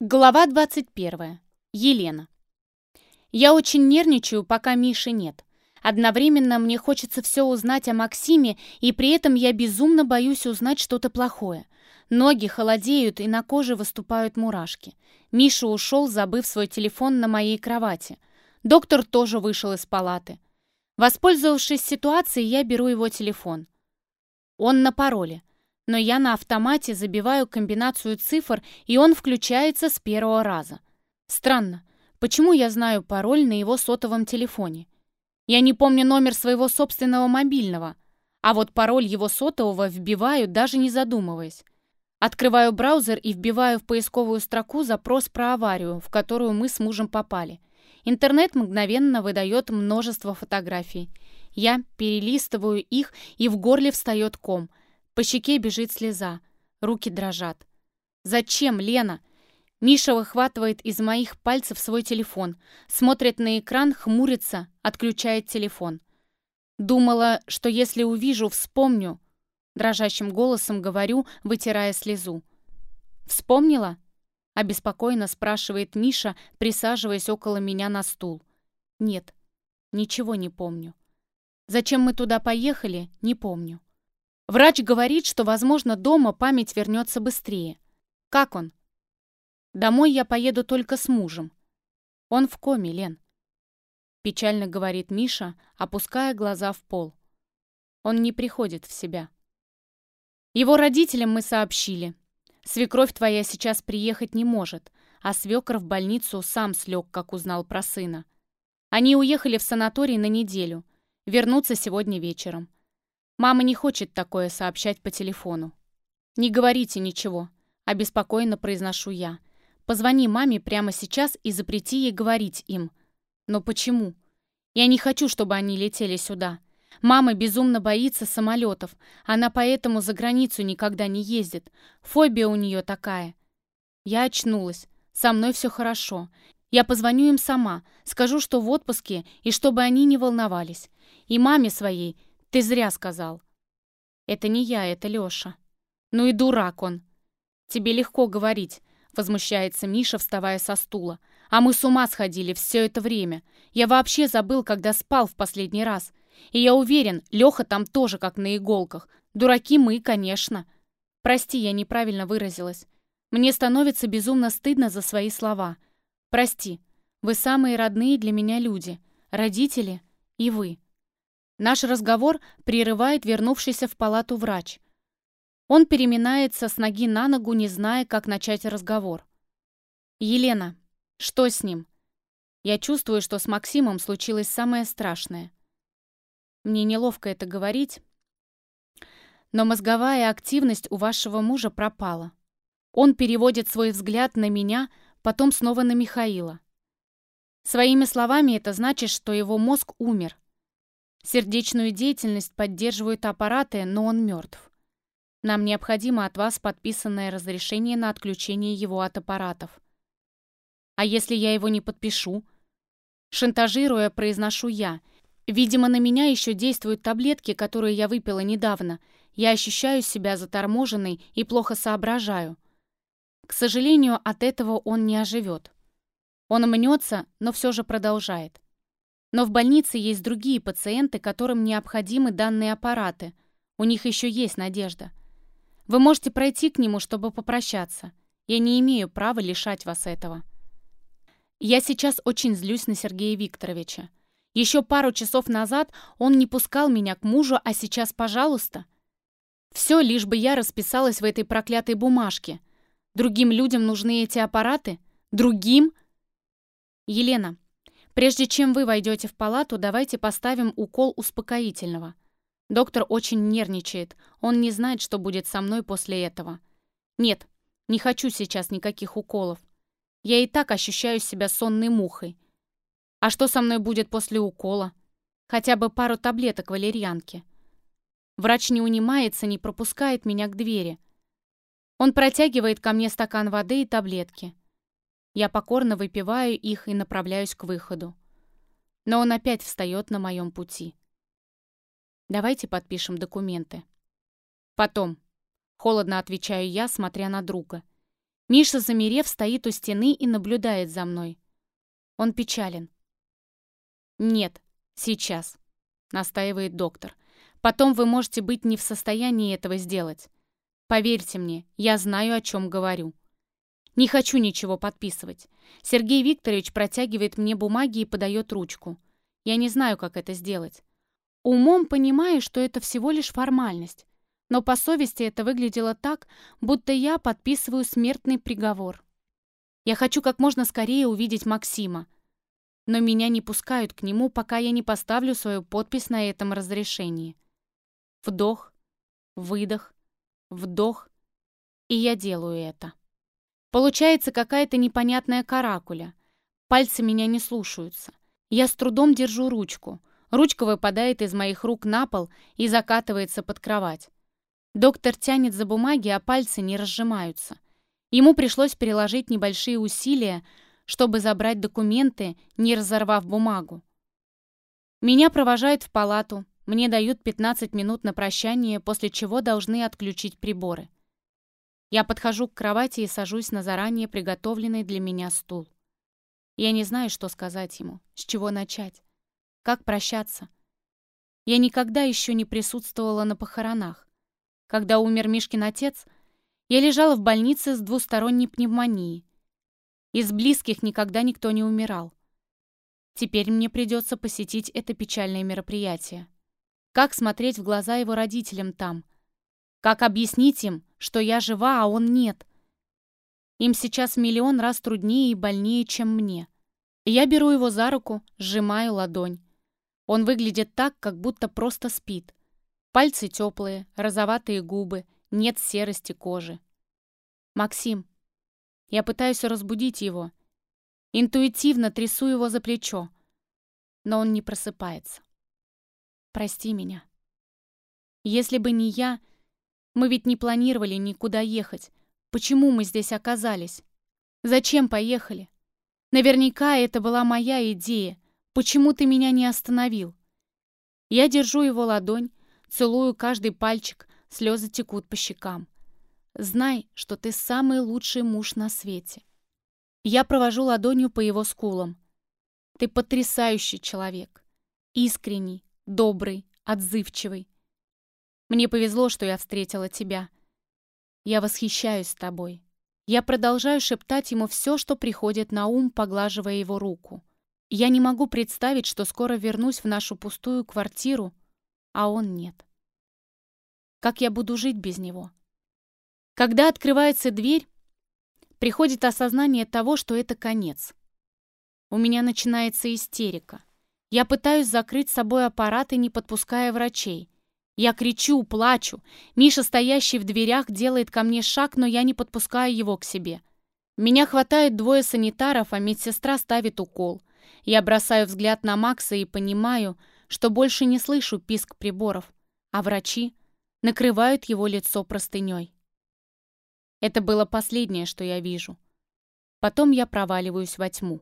Глава 21. Елена. Я очень нервничаю, пока Миши нет. Одновременно мне хочется все узнать о Максиме, и при этом я безумно боюсь узнать что-то плохое. Ноги холодеют, и на коже выступают мурашки. Миша ушел, забыв свой телефон на моей кровати. Доктор тоже вышел из палаты. Воспользовавшись ситуацией, я беру его телефон. Он на пароле но я на автомате забиваю комбинацию цифр, и он включается с первого раза. Странно, почему я знаю пароль на его сотовом телефоне? Я не помню номер своего собственного мобильного, а вот пароль его сотового вбиваю, даже не задумываясь. Открываю браузер и вбиваю в поисковую строку запрос про аварию, в которую мы с мужем попали. Интернет мгновенно выдает множество фотографий. Я перелистываю их, и в горле встает ком – по щеке бежит слеза, руки дрожат. «Зачем, Лена?» Миша выхватывает из моих пальцев свой телефон, смотрит на экран, хмурится, отключает телефон. Думала, что если увижу, вспомню. Дрожащим голосом говорю, вытирая слезу. «Вспомнила?» Обеспокоенно спрашивает Миша, присаживаясь около меня на стул. «Нет, ничего не помню. Зачем мы туда поехали, не помню. Врач говорит, что, возможно, дома память вернется быстрее. Как он? Домой я поеду только с мужем. Он в коме, Лен. Печально говорит Миша, опуская глаза в пол. Он не приходит в себя. Его родителям мы сообщили. Свекровь твоя сейчас приехать не может, а свекр в больницу сам слег, как узнал про сына. Они уехали в санаторий на неделю. Вернутся сегодня вечером. Мама не хочет такое сообщать по телефону. «Не говорите ничего», — обеспокоенно произношу я. «Позвони маме прямо сейчас и запрети ей говорить им». «Но почему?» «Я не хочу, чтобы они летели сюда. Мама безумно боится самолетов. Она поэтому за границу никогда не ездит. Фобия у нее такая». Я очнулась. Со мной все хорошо. Я позвоню им сама, скажу, что в отпуске, и чтобы они не волновались. И маме своей ты зря сказал. Это не я, это Лёша. Ну и дурак он. Тебе легко говорить, возмущается Миша, вставая со стула. А мы с ума сходили все это время. Я вообще забыл, когда спал в последний раз. И я уверен, Лёха там тоже как на иголках. Дураки мы, конечно. Прости, я неправильно выразилась. Мне становится безумно стыдно за свои слова. Прости, вы самые родные для меня люди. Родители и вы. Наш разговор прерывает вернувшийся в палату врач. Он переминается с ноги на ногу, не зная, как начать разговор. «Елена, что с ним?» Я чувствую, что с Максимом случилось самое страшное. Мне неловко это говорить, но мозговая активность у вашего мужа пропала. Он переводит свой взгляд на меня, потом снова на Михаила. Своими словами это значит, что его мозг умер. Сердечную деятельность поддерживают аппараты, но он мертв. Нам необходимо от вас подписанное разрешение на отключение его от аппаратов. А если я его не подпишу? Шантажируя, произношу я. Видимо, на меня еще действуют таблетки, которые я выпила недавно. Я ощущаю себя заторможенной и плохо соображаю. К сожалению, от этого он не оживет. Он мнется, но все же продолжает. Но в больнице есть другие пациенты, которым необходимы данные аппараты. У них еще есть надежда. Вы можете пройти к нему, чтобы попрощаться. Я не имею права лишать вас этого. Я сейчас очень злюсь на Сергея Викторовича. Еще пару часов назад он не пускал меня к мужу, а сейчас, пожалуйста. Все, лишь бы я расписалась в этой проклятой бумажке. Другим людям нужны эти аппараты? Другим? Елена, Прежде чем вы войдете в палату, давайте поставим укол успокоительного. Доктор очень нервничает. Он не знает, что будет со мной после этого. Нет, не хочу сейчас никаких уколов. Я и так ощущаю себя сонной мухой. А что со мной будет после укола? Хотя бы пару таблеток валерьянки. Врач не унимается, не пропускает меня к двери. Он протягивает ко мне стакан воды и таблетки. Я покорно выпиваю их и направляюсь к выходу. Но он опять встает на моем пути. Давайте подпишем документы. Потом. Холодно отвечаю я, смотря на друга. Миша, замерев, стоит у стены и наблюдает за мной. Он печален. «Нет, сейчас», — настаивает доктор. «Потом вы можете быть не в состоянии этого сделать. Поверьте мне, я знаю, о чем говорю. Не хочу ничего подписывать. Сергей Викторович протягивает мне бумаги и подает ручку. Я не знаю, как это сделать. Умом понимаю, что это всего лишь формальность. Но по совести это выглядело так, будто я подписываю смертный приговор. Я хочу как можно скорее увидеть Максима. Но меня не пускают к нему, пока я не поставлю свою подпись на этом разрешении. Вдох, выдох, вдох, и я делаю это. Получается какая-то непонятная каракуля. Пальцы меня не слушаются. Я с трудом держу ручку. Ручка выпадает из моих рук на пол и закатывается под кровать. Доктор тянет за бумаги, а пальцы не разжимаются. Ему пришлось переложить небольшие усилия, чтобы забрать документы, не разорвав бумагу. Меня провожают в палату, мне дают 15 минут на прощание, после чего должны отключить приборы. Я подхожу к кровати и сажусь на заранее приготовленный для меня стул. Я не знаю, что сказать ему, с чего начать, как прощаться. Я никогда еще не присутствовала на похоронах. Когда умер Мишкин отец, я лежала в больнице с двусторонней пневмонией. Из близких никогда никто не умирал. Теперь мне придется посетить это печальное мероприятие. Как смотреть в глаза его родителям там? Как объяснить им, что я жива, а он нет? Им сейчас миллион раз труднее и больнее, чем мне. Я беру его за руку, сжимаю ладонь. Он выглядит так, как будто просто спит. Пальцы теплые, розоватые губы, нет серости кожи. «Максим». Я пытаюсь разбудить его. Интуитивно трясу его за плечо. Но он не просыпается. «Прости меня. Если бы не я, мы ведь не планировали никуда ехать. Почему мы здесь оказались? Зачем поехали? Наверняка это была моя идея. Почему ты меня не остановил?» Я держу его ладонь, Целую каждый пальчик, слезы текут по щекам. Знай, что ты самый лучший муж на свете. Я провожу ладонью по его скулам. Ты потрясающий человек. Искренний, добрый, отзывчивый. Мне повезло, что я встретила тебя. Я восхищаюсь тобой. Я продолжаю шептать ему все, что приходит на ум, поглаживая его руку. Я не могу представить, что скоро вернусь в нашу пустую квартиру, а он нет. Как я буду жить без него? Когда открывается дверь, приходит осознание того, что это конец. У меня начинается истерика. Я пытаюсь закрыть собой аппараты, не подпуская врачей. Я кричу, плачу. Миша, стоящий в дверях, делает ко мне шаг, но я не подпускаю его к себе. Меня хватает двое санитаров, а медсестра ставит укол. Я бросаю взгляд на Макса и понимаю, что больше не слышу писк приборов, а врачи накрывают его лицо простыней. Это было последнее, что я вижу. Потом я проваливаюсь во тьму.